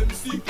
let me see.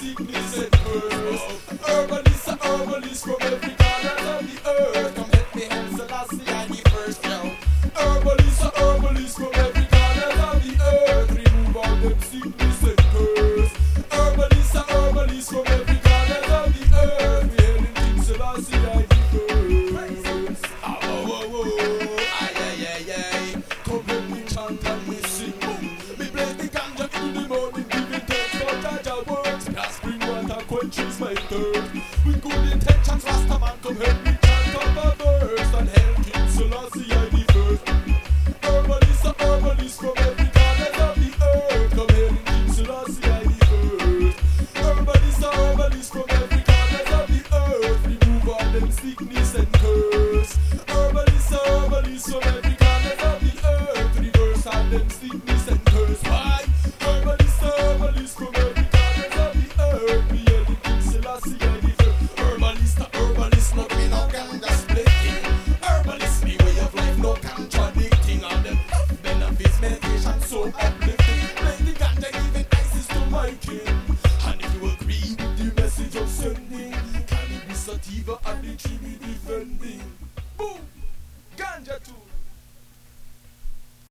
sickness and curse. Herbalists are herbalists from every corner of the earth. Come let me help Selassie I the first now. Herbalists are herbalists from every corner of the earth. Remove all them sickness and curse. Herbalists are herbalists from every later. We couldn't take chance, Rastaman come here. believer and the tree we defending. Boom! Ganja too.